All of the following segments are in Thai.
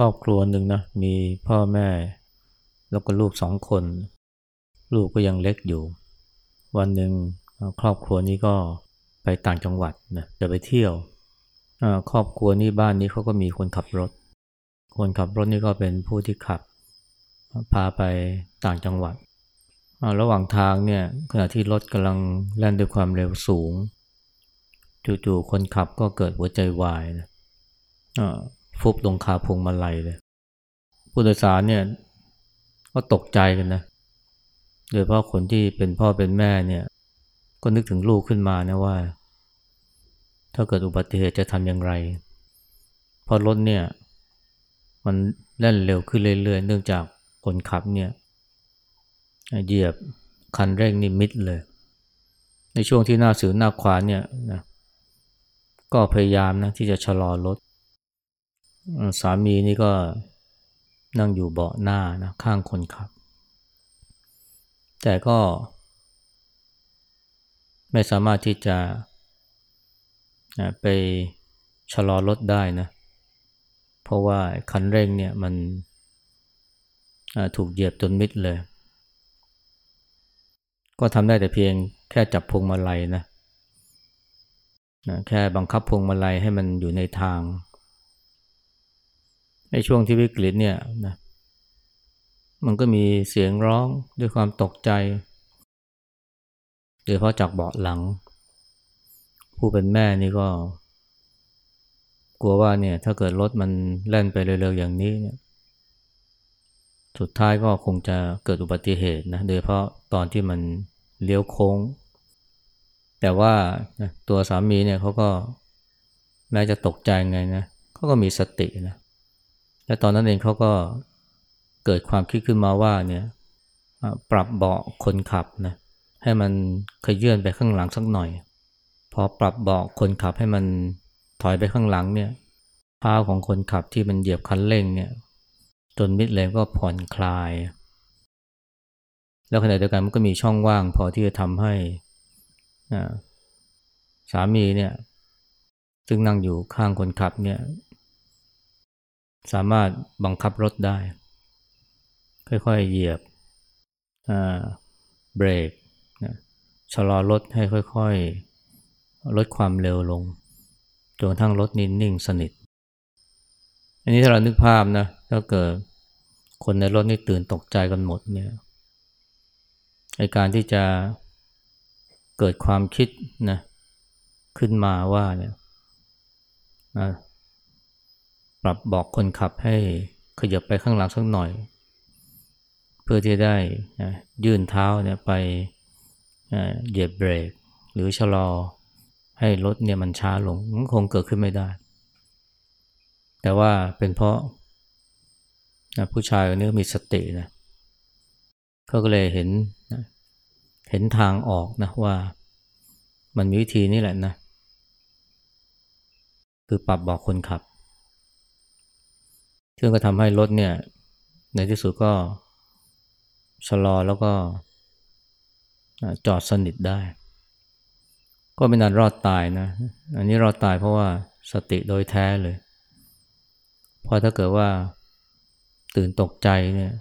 รอบครัวหนึ่งนะมีพ่อแม่ แล้วก็ลูกสองคน ลูกก็ยังเล็กอยู่ วันหนึ่งครอบครัวนี้ก็ไปต่างจังหวัดนะจะไปเที่ยวครอบครัวนี้บ้านนี้เขาก็มีคนขับรถ คนขับรถนี่ก็เป็นผู้ที่ขับ พาไปต่างจังหวัด ระหว่างทางเนี่ยขณะที่รถกำลังแล่นด้วยความเร็วสูงจู่ๆคนขับก็เกิดหัวใจวายนะ ฟุบลงคาพวงมาลัยเลย ผู้โดยสารเนี่ยก็ตกใจกันนะ โดยเพราะคนที่เป็นพ่อเป็นแม่เนี่ย ก็นึกถึงลูกขึ้นมานะว่า ถ้าเกิดอุบัติเหตุจะทำอย่างไร เพราะรถเนี่ย มันแล่นเร็วขึ้นเรื่อยๆ เนื่องจากคนขับเนี่ยเหยียบคันเร่งนี่มิดเลย ในช่วงที่หน้าสือหน้าขวาเนี่ยนะก็พยายามนะที่จะชะลอรถ สามีนี่ก็นั่งอยู่เบาะหน้านะข้างคนขับ แต่ก็ ไม่สามารถที่จะไปชะลอรถได้นะ เพราะว่าคันเร่งเนี่ยมันถูกเหยียบจนมิดเลย ก็ทำได้แต่เพียงแค่จับพวงมาลัยนะนะ แค่บังคับพวงมาลัยให้มันอยู่ในทาง ในช่วงที่วิกฤตเนี่ยนะมันก็มีเสียงร้องด้วยความตกใจโดยเฉพาะจากเบาะหลัง ผู้เป็นแม่นี่ก็ กลัวว่าเนี่ย ถ้าเกิดรถมันแล่นไปเร็วๆอย่างนี้เนี่ย สุดท้ายก็คงจะเกิดอุบัติเหตุนะโดยเพราะตอนที่มันเลี้ยวโค้ง แต่ว่าตัวสามีเนี่ยเขาก็แม้จะตกใจไงนะเขาก็มีสตินะ และตอนนั้นเองเขาก็เกิดความคิดขึ้นมาว่าเนี่ยปรับเบาะคนขับนะให้มันขยื่นไปข้างหลังสักหน่อย พอปรับเบาะคนขับให้มันถอยไปข้างหลังเนี่ยเท้าของคนขับที่มันเหยียบคันเร่งเนี่ยจนมิดเลยก็ผ่อนคลาย แล้วขณะเดียวกันมันก็มีช่องว่าง พอที่จะทำให้สามีเนี่ยซึ่งนั่งอยู่ข้างคนขับเนี่ย สามารถบังคับรถได้ ค่อยๆเหยียบเบรกชะลอรถให้ค่อยๆ ลดความเร็วลงจนกระทั่งรถนิ่นิ่งสนิท อันนี้ถ้าเรานึกภาพนะถ้าเกิดคนในรถนี่ตื่นตกใจกันหมดเนี่ยในการที่จะเกิดความคิดนะขึ้นมาว่าเนี่ย ปรับบอกคนขับให้ขยับไปข้างหลังสักหน่อย เพื่อที่ได้ยื่นเท้าเนี่ยไปเหยียบเบรก หรือชะลอให้รถเนี่ยมันช้าลงมันคงเกิดขึ้นไม่ได้ แต่ว่าเป็นเพราะผู้ชายคนนี้มีสตินะเขาก็เลยเห็นเห็นทางออกนะว่ามันมีวิธีนี้แหละนะ คือปรับบอกคนขับ ซึ่งก็ทำให้รถเนี่ย ในที่สุดก็ชะลอแล้วก็จอดสนิทได้ ก็เป็นอันรอดตายนะ อันนี้รอดตายเพราะว่าสติโดยแท้เลย เพราะถ้าเกิดว่าตื่นตกใจเนี่ย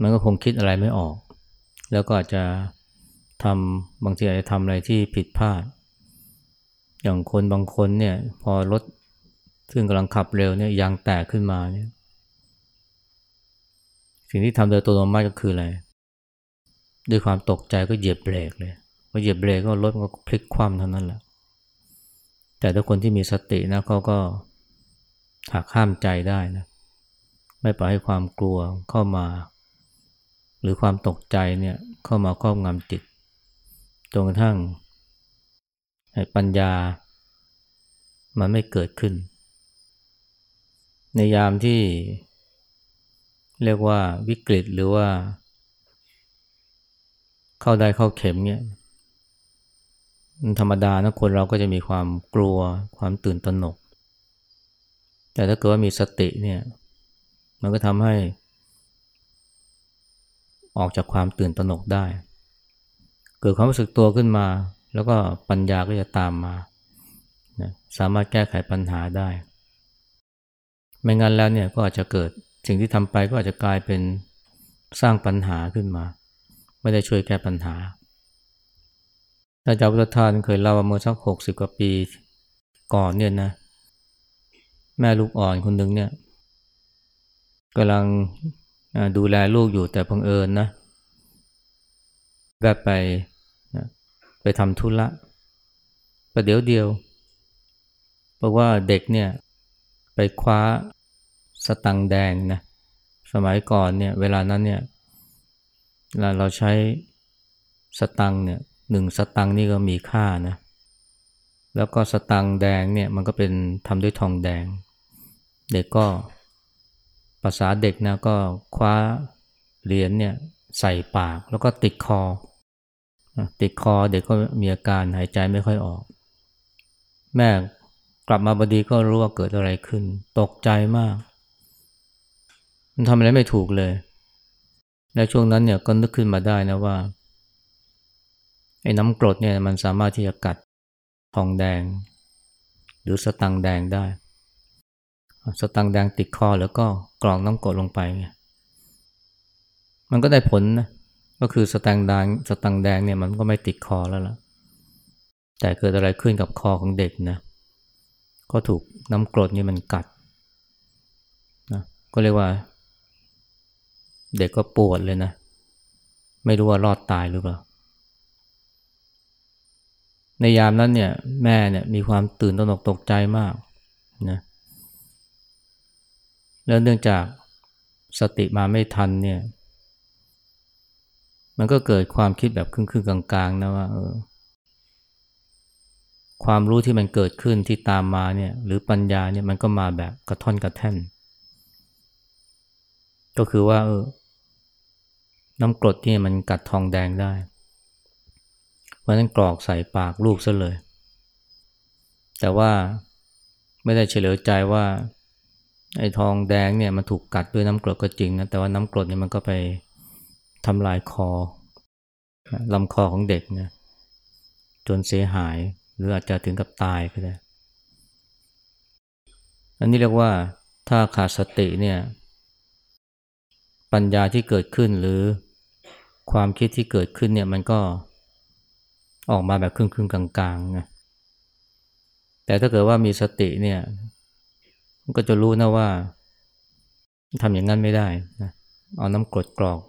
มันก็คงคิดอะไรไม่ออก แล้วก็อาจจะทำบางทีอาจจะทำอะไรที่ผิดพลาด อย่างคนบางคนเนี่ย พอรถ ซึ่งกำลังขับเร็วเนี่ยยางแตกขึ้นมาเนี่ยสิ่งที่ทำโดยตัวมัติก็คืออะไร ด้วยความตกใจก็เหยียบเบรกเลยพอเหยียบเบรกก็รถมันก็พลิกคว่ำเท่านั้นแหละ แต่ถ้าคนที่มีสตินะเขาก็หักห้ามใจได้นะ ไม่ปล่อยให้ความกลัวเข้ามา หรือความตกใจเนี่ยเข้ามาครอบงำจิต จนกระทั่งปัญญามันไม่เกิดขึ้น ในยามที่ เรียกว่าวิกฤตหรือว่า เข้าได้เข้าเข็มเนี่ยธรรมดานะคนเราก็จะมีความกลัวความตื่นตระหนก แต่ถ้าเกิดว่ามีสติเนี่ย มันก็ทำให้ ออกจากความตื่นตระหนกได้ เกิดความรู้สึกตัวขึ้นมา แล้วก็ปัญญาก็จะตามมา สามารถแก้ไขปัญหาได้ ไม่งั้นแล้วเนี่ยก็อาจจะเกิดสิ่งที่ทำไปก็อาจจะกลายเป็นสร้างปัญหาขึ้นมา ไม่ได้ช่วยแก้ปัญหาอาจารย์พุทธทานเคยเล่าว่าเมื่อสักหกสิบกว่าปีก่อนเนี่ยนะแม่ลูกอ่อนคนหนึ่งเนี่ยกำลังดูแลลูกอยู่แต่พังเอิญนะแวบไปไปทำธุระประเดี๋ยวเดียวเพราะว่าเด็กเนี่ย ไปคว้าสตังแดงนะสมัยก่อนเนี่ยเวลานั้นเนี่ยเราเราใช้สตังเนี่ยหนึ่งสตังนี่ก็มีค่านะแล้วก็สตังแดงเนี่ยมันก็เป็นทำด้วยทองแดง เด็กก็ภาษาเด็กนะก็คว้าเหรียญเนี่ยใส่ปากแล้วก็ติดคอ ติดคอเด็กก็มีอาการหายใจไม่ค่อยออก แม่ กลับมาบดีก็รู้ว่าเกิดอะไรขึ้น ตกใจมาก มันทำอะไรไม่ถูกเลยในช่วงนั้นเนี่ยก็นึกขึ้นมาได้นะว่าไอ้น้ำกรดเนี่ยมันสามารถที่จะกัดทองแดง หรือสตังแดงได้ สตังแดงติดคอแล้วก็กรองน้ำกรดลงไปไงมันก็ได้ผลนะก็คือสตังแดงสตังแดงเนี่ยมันก็ไม่ติดคอแล้วล่ะแต่เกิดอะไรขึ้นกับคอของเด็กนะ ก็ถูกน้ำกรดนี่มันกัดนะก็เรียกว่า เด็กก็ปวดเลยนะ ไม่รู้ว่ารอดตายหรือเปล่า ในยามนั้นเนี่ยแม่เนี่ยมีความตื่นตระหนกตกใจมากนะแล้วเนื่องจากสติมาไม่ทันเนี่ย มันก็เกิดความคิดแบบครึ่งๆกลางๆนะว่าเออ ความรู้ที่มันเกิดขึ้นที่ตามมาเนี่ยหรือปัญญาเนี่ยมันก็มาแบบกระท่อนกระแท่น ก็คือว่าเออน้ำกรดที่มันกัดทองแดงได้เพราะนั้นกรอกใส่ปากลูกซะเลย แต่ว่าไม่ได้เฉลียวใจว่าไอ้ทองแดงเนี่ยมันถูกกัดด้วยน้ำกรดก็จริงนะแต่ว่าน้ำกรดเนี่ยมันก็ไปทำลายคอลำคอของเด็กนะจนเสียหาย หรืออาจจะถึงกับตายก็ได้ อันนี้เรียกว่าถ้าขาดสติเนี่ยปัญญาที่เกิดขึ้นหรือความคิดที่เกิดขึ้นเนี่ยมันก็ออกมาแบบครึ่งๆกลางๆนะแต่ถ้าเกิดว่ามีสติเนี่ยมันก็จะรู้นะว่าทำอย่างนั้นไม่ได้นะเอาน้ำกรดกรอก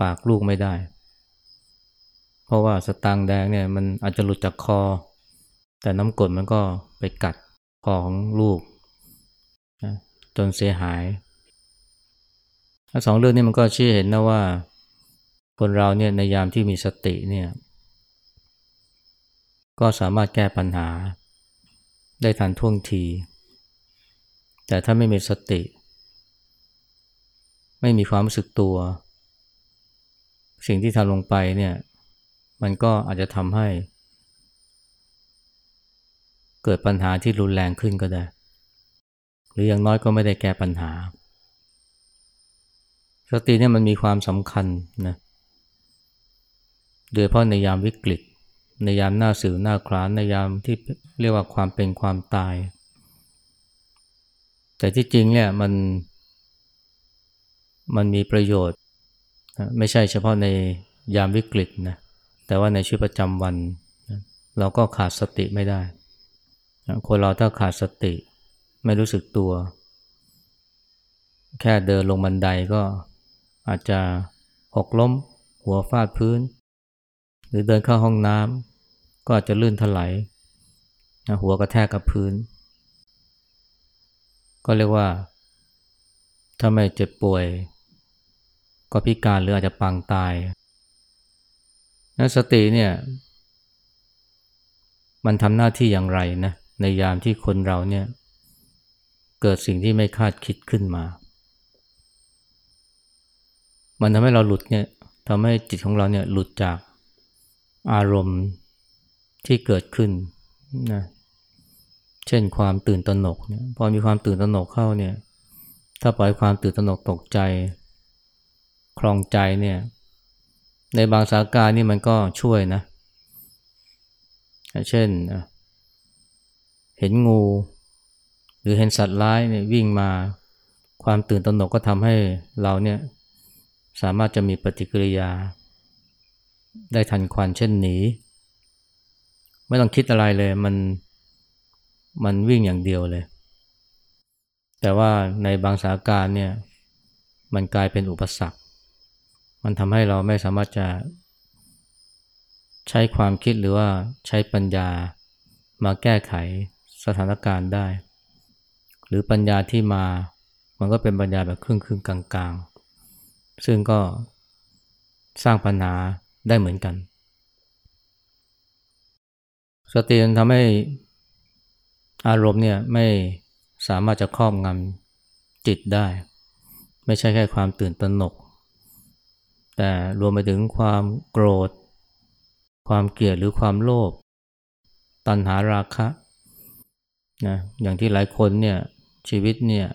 ปากลูกไม่ได้ เพราะว่าสตางแดงเนี่ยมันอาจจะหลุดจากคอ แต่น้ำกรดมันก็ไปกัดคอของลูกนะจนเสียหายสองเรื่องนี้มันก็ชี้เห็นนะว่า คนเราเนี่ยในยามที่มีสติเนี่ย ก็สามารถแก้ปัญหา ได้ทันท่วงที แต่ถ้าไม่มีสติ ไม่มีความรู้สึกตัว สิ่งที่ทำลงไปเนี่ย มันก็อาจจะทำให้ เกิดปัญหาที่รุนแรงขึ้นก็ได้ หรืออย่างน้อยก็ไม่ได้แก้ปัญหา สติเนี่ยมันมีความสำคัญนะโดยเฉพาะในยามวิกฤต ในยามหน้าสื่อหน้าคลานในยามที่เรียกว่าความเป็นความตาย แต่ที่จริงเนี่ยมันมันมีประโยชน์ ไม่ใช่เฉพาะในยามวิกฤตนะแต่ว่าในชีวิตประจำวัน เราก็ขาดสติไม่ได้ คนเราถ้าขาดสติ ไม่รู้สึกตัว แค่เดินลงบันไดก็อาจจะหกล้ม หัวฟาดพื้น หรือเดินเข้าห้องน้ำก็อาจจะลื่นถลายหัวกระแทกกับพื้น ก็เรียกว่า ถ้าไม่เจ็บป่วย ก็พิการหรืออาจจะปางตายนะสติเนี่ย มันทำหน้าที่อย่างไรนะ ในยามที่คนเราเนี่ยเกิดสิ่งที่ไม่คาดคิดขึ้นมา มันทำให้เราหลุดเนี่ยทำให้จิตของเราเนี่ยหลุดจากอารมณ์ที่เกิดขึ้นนะเช่นความตื่นตระหนกเนี่ยพอมีความตื่นตระหนกเข้าเนี่ยถ้าปล่อยความตื่นตระหนกตกใจ คลองใจเนี่ยในบางสาการนี่มันก็ช่วยนะ เช่น เห็นงู หรือเห็นสัตว์ร้ายเนี่ยวิ่งมา ความตื่นตระหนกก็ทำให้เราเนี่ยสามารถจะมีปฏิกิริยา ได้ทันควันเช่นหนี ไม่ต้องคิดอะไรเลยมันมันวิ่งอย่างเดียวเลย แต่ว่าในบางสถานการณ์เนี่ยมันกลายเป็นอุปสรรค มันทำให้เราไม่สามารถจะ ใช้ความคิดหรือว่าใช้ปัญญามาแก้ไข สถานการณ์ได้ หรือปัญญาที่มามันก็เป็นปัญญาแบบครึ่งครึ่งกลางๆ ซึ่งก็สร้างปัญหาได้เหมือนกัน สติมันทำให้อารมณ์เนี่ยไม่สามารถจะครอบงำจิตได้ ไม่ใช่แค่ความตื่นตระหนก แต่รวมไปถึงความโกรธ ความเกลียดหรือความโลภตัณหาราคะ นะอย่างที่หลายคนเนี่ยชีวิตเนี่ย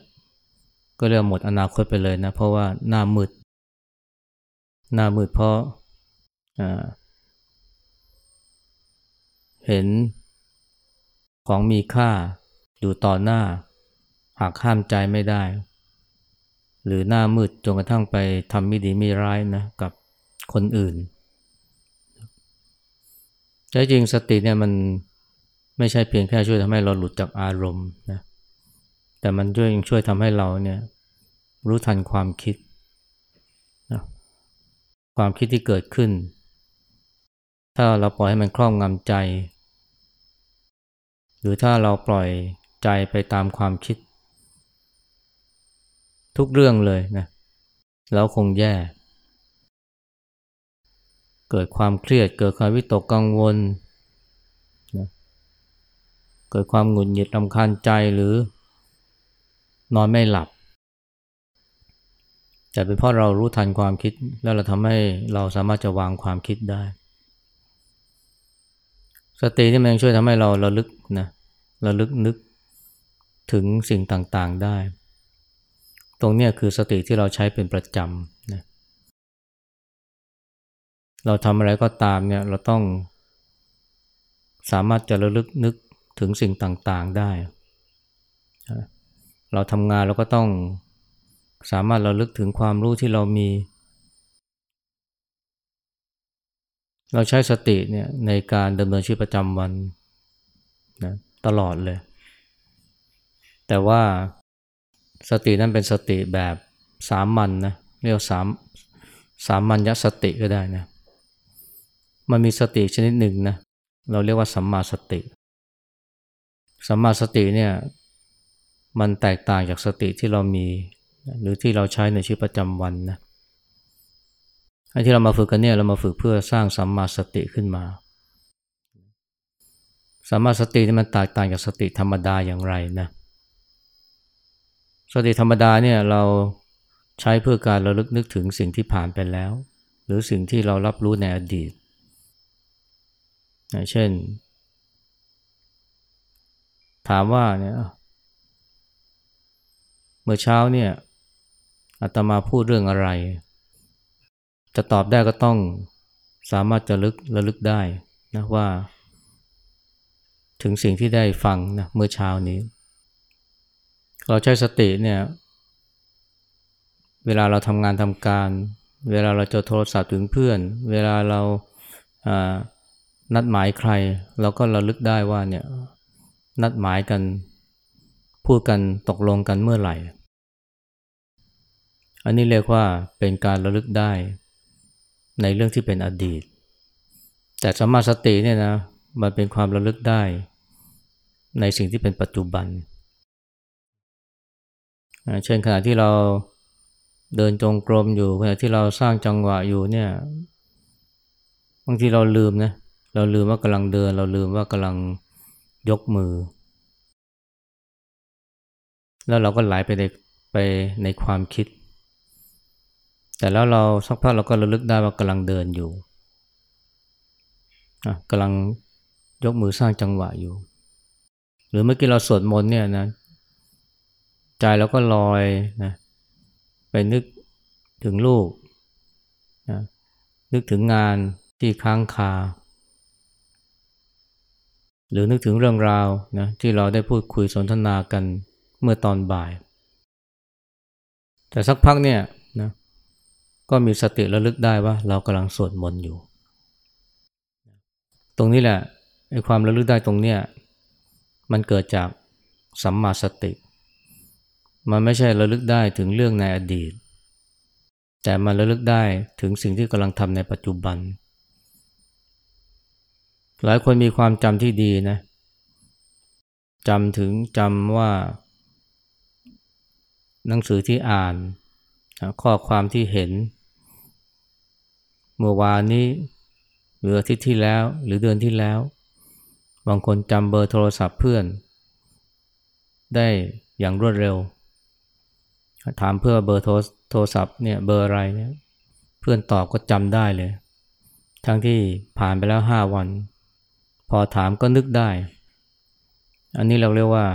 ก็เรียกหมดอนาคตไปเลยนะเพราะว่าหน้ามืด หน้ามืดเพราะเห็นของมีค่าอยู่ต่อหน้า หากห้ามใจไม่ได้ หรือหน้ามืดจนกระทั่งไปทำไม่ดีไม่ร้ายนะกับคนอื่นแต่จริงสติเนี่ยมัน ไม่ใช่เพียงแค่ช่วยทำให้เราหลุดจากอารมณ์นะแต่มันช่วยยังช่วยทำให้เราเนี่ยรู้ทันความคิดนะความคิดที่เกิดขึ้น ถ้าเราปล่อยให้มันครอบงำใจ หรือถ้าเราปล่อยใจไปตามความคิด ทุกเรื่องเลยนะแล้วคงแย่ เกิดความเครียดเกิดความวิตกกังวล กิดความหงุดหงิดรำคาญใจหรือนอนไม่หลับ แต่เป็นเพราะเรารู้ทันความคิดแล้วเราทำให้เราสามารถจะวางความคิดได้ สติที่มันช่วยทำให้เราเราลึกนะระลึกนึกถึงสิ่งต่างๆได้ ตรงนี้คือสติที่เราใช้เป็นประจำนะเราทำอะไรก็ตามเนี่ยเราต้องสามารถจะระลึกนึก ถึงสิ่งต่างๆได้ เราทำงานเราก็ต้องสามารถระลึกถึงความรู้ที่เรามี เราใช้สติเนี่ยในการดำเนินชีวิตประจำวันนะตลอดเลย แต่ว่าสตินั้นเป็นสติแบบสามัญนนะเรียกสามสามัญญสติก็ได้นะ มันมีสติชนิดหนึ่งนะ เราเรียกว่าสัมมาสติ สัมมาสติเนี่ยมันแตกต่างจากสติที่เรามี หรือที่เราใช้ในชีวิตประจำวันนะไอ้ที่เรามาฝึกกันเนี่ยเรามาฝึกเพื่อสร้างสัมมาสติขึ้นมาสามมาสตินี่มันแตกต่างจากสติธรรมดาอย่างไรนะสติธรรมดาเนี่ยเราใช้เพื่อการระลึกนึกถึงสิ่งที่ผ่านไปแล้ว หรือสิ่งที่เรารับรู้ในอดีต เช่น ถามว่าเนี่ยเมื่อเช้าเนี่ยอาตมาพูดเรื่องอะไร จะตอบได้ก็ต้องสามารถจะลึกระลึกได้นะว่า ถึงสิ่งที่ได้ฟังนะเมื่อเช้านี้ เราใช้สติเนี่ย เวลาเราทำงานทำการ เวลาเราจะโทรศัพท์ถึงเพื่อน เวลาเราานัดหมายใคร เราก็ระลึกได้ว่าเนี่ย นัดหมายกัน พูดกันตกลงกันเมื่อไหร่ อันนี้เรียกว่าเป็นการระลึกได้ในเรื่องที่เป็นอดีต แต่สมาสติเนี่ยนะมันเป็นความระลึกได้ ในสิ่งที่เป็นปัจจุบัน เช่นขณะที่เราเดินจงกรมอยู่ขณะที่เราสร้างจังหวะอยู่เนี่ยบางทีเราลืมนะเราลืมว่ากำลังเดิน เราลืมว่ากำลัง ยกมือ แล้วเราก็ไหลไปในไปในความคิด แต่แล้วเราสักพักเราก็ระลึกได้ว่ากำลังเดินอยู่กำลังยกมือสร้างจังหวะอยู่ หรือเมื่อกี้เราสวดมนต์เนี่ยนะใจเราก็ลอยนะไปนึกถึงลูกนะนึกถึงงานที่ค้างคา หรือนึกถึงเรื่องราวนะที่เราได้พูดคุยสนทนากันเมื่อตอนบ่าย แต่สักพักเนี่ยนะก็มีสติระลึกได้ว่าเรากำลังสวดมนต์อยู่ ตรงนี้แหละไอ้ความระลึกได้ตรงเนี้ยมันเกิดจากสัมมาสติ มันไม่ใช่ระลึกได้ถึงเรื่องในอดีต แต่มันระลึกได้ถึงสิ่งที่กำลังทำในปัจจุบัน หลายคนมีความจำที่ดีนะจำถึงจำว่า หนังสือที่อ่าน ข้อความที่เห็น เมื่อวานนี้หรืออาทิตย์ที่แล้วหรือเดือนที่แล้ว บางคนจำเบอร์โทรศัพท์เพื่อน ได้อย่างรวดเร็ว ถามเพื่อเบอร์โทรศัพท์เนี่ยเบอร์อะไรเนี่ยเพื่อนตอบก็จำได้เลย ทั้งที่ผ่านไปแล้วห้าวัน อถามก็นึกได้ อันนี้เราเรียกว่า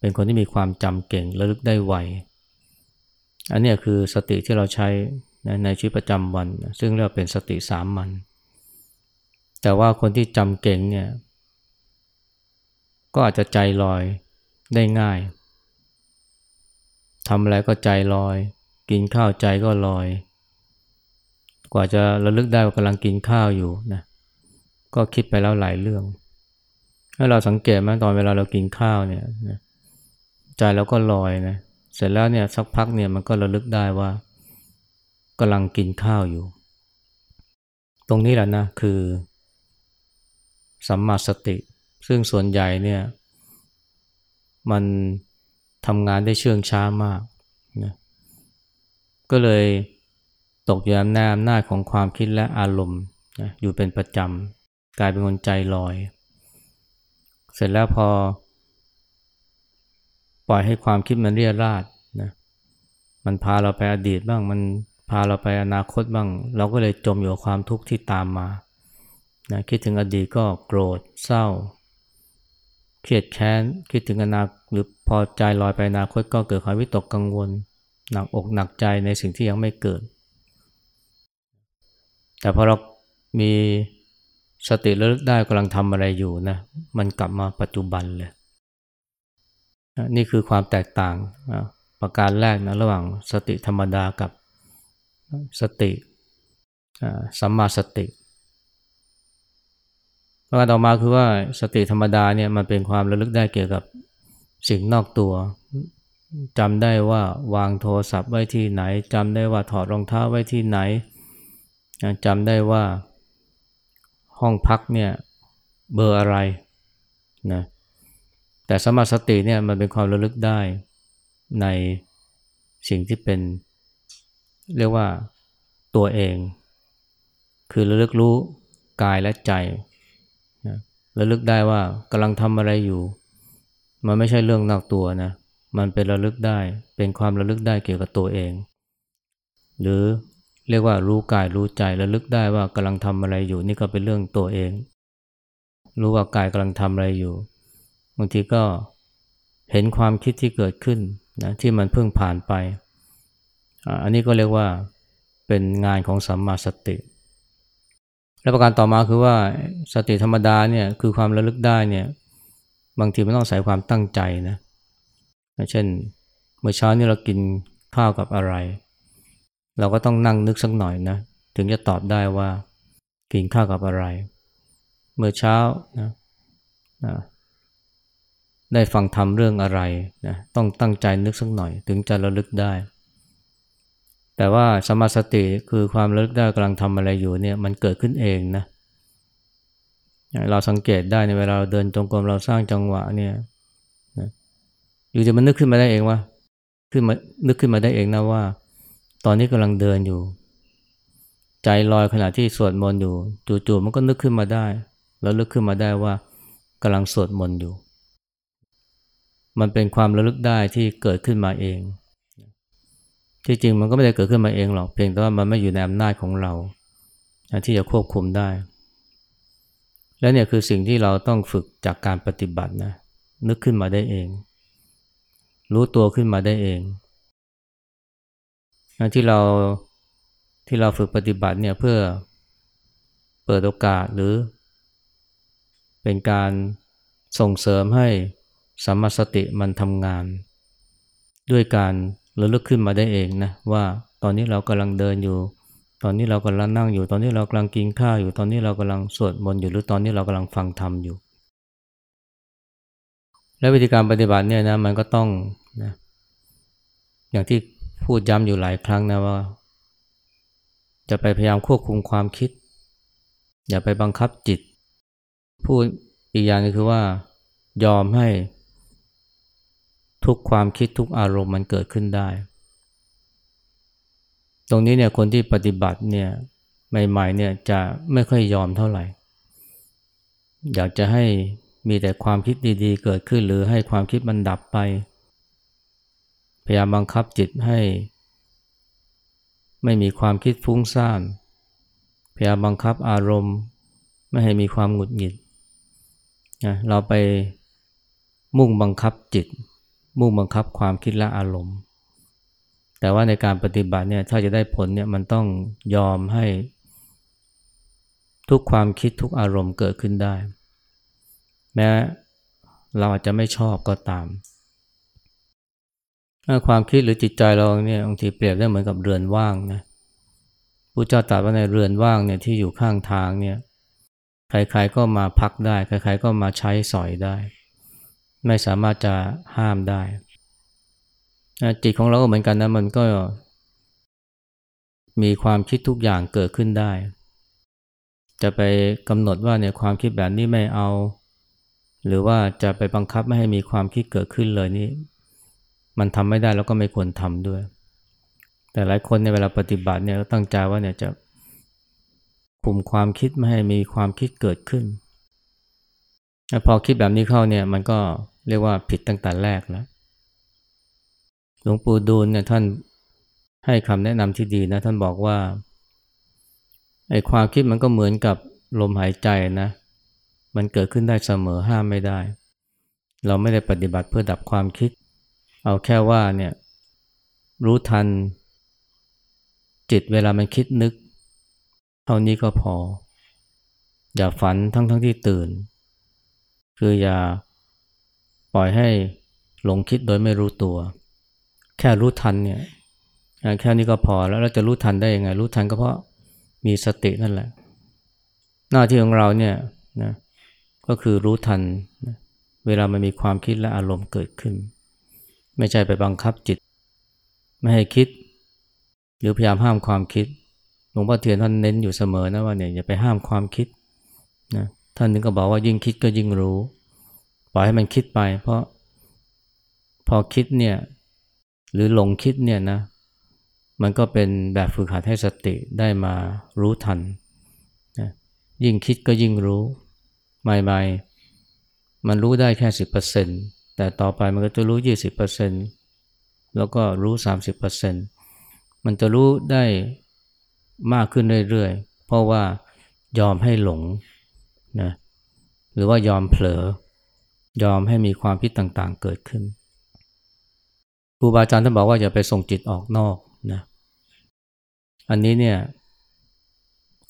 เป็นคนที่มีความจำเก่งและลึกได้ไว อันนี้คือสติที่เราใช้ในในชีวิตประจำวัน ซึ่งเรียกเป็นสติสามมันแต่ว่าคนที่จำเก่งเนี่ย ก็อาจจะใจลอยได้ง่ายทำอะไรก็ใจลอย กินข้าวใจก็ลอย กว่าจะระลึกได้ว่ากำลังกินข้าวอยู่นะ ก็คิดไปแล้วหลายเรื่อง ถ้าเราสังเกตไหมตอนเวลาเรากินข้าวเนี่ยใจเราก็ลอยนะ เสร็จแล้วเนี่ยสักพักเนี่ยมันก็ระลึกได้ว่ากำลังกินข้าวอยู่ ตรงนี้แหละนะคือสัมมาสติ ซึ่งส่วนใหญ่เนี่ยมันทำงานได้เชื่องช้ามากนะก็เลยตกอยู่ในอำนาจของความคิดและอารมณ์นะอยู่เป็นประจำ กลายเป็นคนใจลอย เสร็จแล้วพอ ปล่อยให้ความคิดมันเรียราดนะมันพาเราไปอดีตบ้าง มันพาเราไปอนาคตบ้าง เราก็เลยจมอยู่กับความทุกข์ที่ตามมานะคิดถึงอดีตก็โกรธเศร้า เครียดแค้น คิดถึงอนาคตหรือพอใจลอยไปอนาคตก็เกิดความวิตกกังวล หนักอกหนักใจในสิ่งที่ยังไม่เกิด แต่พอเรามี สติระลึกได้กำลังทำอะไรอยู่นะ มันกลับมาปัจจุบันเลย นี่คือความแตกต่างประการแรกนะระหว่างสติธรรมดากับสติสัมมาสติประการต่อมาคือว่าสติธรรมดาเนี่ยมันเป็นความระลึกได้เกี่ยวกับสิ่งนอกตัวจำได้ว่าวางโทรศัพท์ไว้ที่ไหนจำได้ว่าถอดรองเท้าไว้ที่ไหนจำได้ว่า ห้องพักเนี่ยเบอร์อะไรนะแต่สมาสติเนี่ยมันเป็นความระลึกได้ในสิ่งที่เป็น เรียกว่าตัวเอง คือระลึกรู้กายและใจนะระลึกได้ว่ากำลังทำอะไรอยู่ มันไม่ใช่เรื่องนอกตัวนะมันเป็นระลึกได้เป็นความระลึกได้เกี่ยวกับตัวเอง หรือ เรียกว่ารู้กายรู้ใจระลึกได้ว่ากำลังทำอะไรอยู่นี่ก็เป็นเรื่องตัวเอง รู้ว่ากายกำลังทำอะไรอยู่บางทีก็เห็นความคิดที่เกิดขึ้นนะที่มันเพิ่งผ่านไป อันนี้ก็เรียกว่าเป็นงานของสัมมาสติ และประการต่อมาคือว่าสติธรรมดาเนี่ยคือความระลึกได้เนี่ยบางทีมันต้องใส่ความตั้งใจนะ เช่น เมื่อเช้านี้เรากินข้าวกับอะไร เราก็ต้องนั่งนึกสักหน่อยนะ ถึงจะตอบได้ว่ากินข้าวกับอะไร เมื่อเช้านะนะได้ฟังทำเรื่องอะไรนะต้องตั้งใจนึกสักหน่อย ถึงจะระลึกได้ แต่ว่าสมาสติคือความระลึกได้กำลังทำอะไรอยู่เนี่ยมันเกิดขึ้นเองนะเราสังเกตได้ในเวลาเราเดินจงกรมเราสร้างจังหวะเนี่ยอยู่จะมันนึกขึ้นมาได้เองว่าขึ้นมานึกขึ้นมาได้เองนะว่า อนนี้กำลังเดินอยู่ ใจลอยขณะที่สวดมนต์อยู่ จู่ๆมันก็นึกขึ้นมาได้ แล้วลึกขึ้นมาได้ว่ากำลังสวดมนต์อยู่ มันเป็นความระลึกได้ที่เกิดขึ้นมาเอง ที่จริงมันก็ไม่ได้เกิดขึ้นมาเองหรอก เพียงแต่ว่ามันไม่อยู่ในอำนาจของเรา ที่จะควบคุมได้ และเนี่ยคือสิ่งที่เราต้องฝึกจากการปฏิบัตินะ นึกขึ้นมาได้เอง รู้ตัวขึ้นมาได้เอง ที่เราที่เราฝึกปฏิบัติเนี่ยเพื่อเปิดโอกาสหรือ เป็นการส่งเสริมให้สัมมาสติมันทำงาน ด้วยการระลึกขึ้นมาได้เองนะว่าตอนนี้เรากำลังเดินอยู่ ตอนนี้เรากำลังนั่งอยู่ ตอนนี้เรากำลังกินข้าวอยู่ ตอนนี้เรากำลังสวดมนต์อยู่หรือตอนนี้เรากำลังฟังธรรมอยู่ และวิธีการปฏิบัติเนี่ยนะมันก็ต้องนะอย่างที่ พูดย้ำอยู่หลายครั้งนะว่า จะไปพยายามควบคุมความคิด อย่าไปบังคับจิต พูดอีกอย่างนึงคือว่า ยอมให้ทุกความคิดทุกอารมณ์มันเกิดขึ้นได้ ตรงนี้เนี่ยคนที่ปฏิบัติเนี่ยใหม่ๆเนี่ยจะไม่ค่อยยอมเท่าไหร่ อยากจะให้มีแต่ความคิดดีๆ เกิดขึ้นหรือให้ความคิดมันดับไป พยายามบังคับจิตให้ ไม่มีความคิดฟุ้งซ่าน พยายามบังคับอารมณ์ ไม่ให้มีความหงุดหงิดนะเราไปมุ่งบังคับจิต มุ่งบังคับความคิดและอารมณ์ แต่ว่าในการปฏิบัติเนี่ยถ้าจะได้ผลเนี่ยมันต้องยอมให้ ทุกความคิดทุกอารมณ์เกิดขึ้นได้ แม้เราอาจจะไม่ชอบก็ตาม ความคิดหรือจิตใจเราเนี่ยบางทีเปรียบได้เหมือนกับเรือนว่างนะผู้เจ้าตรัสว่าในเรือนว่างเนี่ยที่อยู่ข้างทางเนี่ยใครๆก็มาพักได้ ใครๆก็มาใช้สอยได้ ไม่สามารถจะห้ามได้ จิตของเราก็เหมือนกันนะมันก็ มีความคิดทุกอย่างเกิดขึ้นได้ จะไปกำหนดว่าเนี่ยความคิดแบบนี้ไม่เอา หรือว่าจะไปบังคับไม่ให้มีความคิดเกิดขึ้นเลยนี่ มันทำไม่ได้แล้วก็ไม่ควรทำด้วย แต่หลายคนในเวลาปฏิบัติเนี่ยตั้งใจว่าเนี่ยจะคุมความคิดไม่ให้มีความคิดเกิดขึ้นพอคิดแบบนี้เข้าเนี่ยมันก็เรียกว่าผิดตั้งแต่แรกแล้วหลวงปู่ดูลเนี่ยท่านให้คำแนะนำที่ดีนะท่านบอกว่าไอ้ความคิดมันก็เหมือนกับลมหายใจนะ มันเกิดขึ้นได้เสมอห้ามไม่ได้ เราไม่ได้ปฏิบัติเพื่อดับความคิด เอาแค่ว่าเนี่ยรู้ทัน จิตเวลามันคิดนึก เท่านี้ก็พอ อย่าฝันทั้งทั้งที่ตื่น คืออย่าปล่อยให้หลงคิดโดยไม่รู้ตัว แค่รู้ทันเนี่ยแค่นี้ก็พอแล้วเราจะรู้ทันได้ยังไง รู้ทันก็เพราะมีสตินั่นแหละ หน้าที่ของเราเนี่ยนะก็คือรู้ทัน เวลามันมีความคิดและอารมณ์เกิดขึ้น ไม่ใช่ไปบังคับจิต ไม่ให้คิด หรือพยายามห้ามความคิดหลวงพ่อเทียนท่านเน้นอยู่เสมอนะว่าเนี่ยอย่าไปห้ามความคิดนะท่านนึงก็บอกว่ายิ่งคิดก็ยิ่งรู้ ปล่อยให้มันคิดไป เพราะพอคิดเนี่ยหรือหลงคิดเนี่ยนะมันก็เป็นแบบฝึกหัดให้สติได้มารู้ทันนะยิ่งคิดก็ยิ่งรู้ใหม่ๆมันรู้ได้แค่สิบเปอร์เซ็นต์ แต่ต่อไปมันก็จะรู้ยี่สิบเปอร์เซ็นแล้วก็รู้สามสิบเปอร์เซ็นมันจะรู้ได้มากขึ้นเรื่อยๆ เพราะว่ายอมให้หลงนะหรือว่ายอมเผลอยอมให้มีความคิดต่างๆเกิดขึ้นครูบาอาจารย์ท่านบอกว่าอย่าไปส่งจิตออกนอกนะอันนี้เนี่ย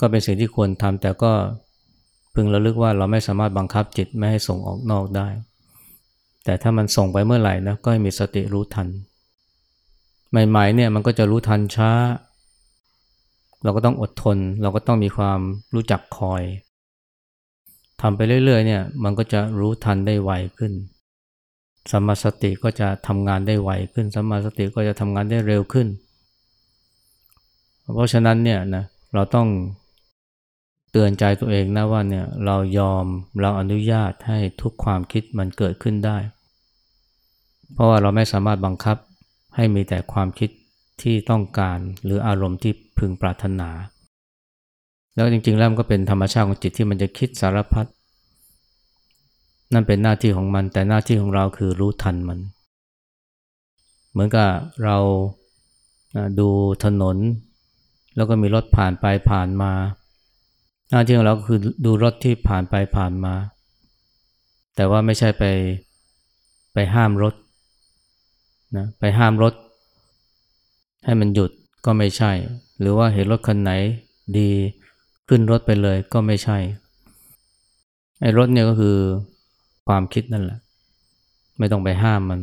ก็เป็นสิ่งที่ควรทำแต่ก็พึงระลึกว่าเราไม่สามารถบังคับจิตไม่ให้ส่งออกนอกได้ แต่ถ้ามันส่งไปเมื่อไหร่นะก็ให้มีสติรู้ทัน ใหม่ๆเนี่ยมันก็จะรู้ทันช้า เราก็ต้องอดทน เราก็ต้องมีความรู้จักคอยทำไปเรื่อยๆเนี่ยมันก็จะรู้ทันได้ไวขึ้นสัมมาสติก็จะทำงานได้ไวขึ้นสัมมาสติก็จะทำงานได้เร็วขึ้น เพราะฉะนั้นเนี่ยนะเราต้องเตือนใจตัวเองนะว่าเนี่ยเรายอมเราอนุญาตให้ทุกความคิดมันเกิดขึ้นได้ เพราะว่าเราไม่สามารถบังคับให้มีแต่ความคิดที่ต้องการหรืออารมณ์ที่พึงปรารถนา แล้วจริงๆแล้วมันก็เป็นธรรมชาติของจิตที่มันจะคิดสารพัดนั่นเป็นหน้าที่ของมันแต่หน้าที่ของเราคือรู้ทันมัน เหมือนกับเราดูถนน แล้วก็มีรถผ่านไปผ่านมา หน้าที่ของเราคือดูรถที่ผ่านไปผ่านมา แต่ว่าไม่ใช่ไปไปห้ามรถ นะไปห้ามรถ ให้มันหยุดก็ไม่ใช่ หรือว่าเห็นรถคันไหนดีขึ้นรถไปเลยก็ไม่ใช่ไอ้รถเนี่ยก็คือความคิดนั่นแหละ ไม่ต้องไปห้ามมัน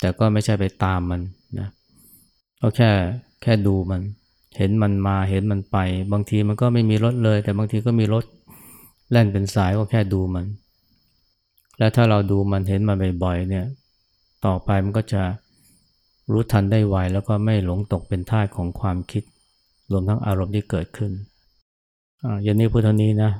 แต่ก็ไม่ใช่ไปตามมันนะก็แค่แค่ดูมัน เห็นมันมาเห็นมันไป บางทีมันก็ไม่มีรถเลย แต่บางทีก็มีรถแล่นเป็นสายก็แค่ดูมัน แล้วถ้าเราดูมันเห็นมันบ่อยๆเนี่ย ต่อไปมันก็จะ รู้ทันได้ไวแล้วก็ไม่หลงตกเป็นท่าของความคิด รวมทั้งอารมณ์ที่เกิดขึ้นอ่าย่างนี้พุทธนี้นะ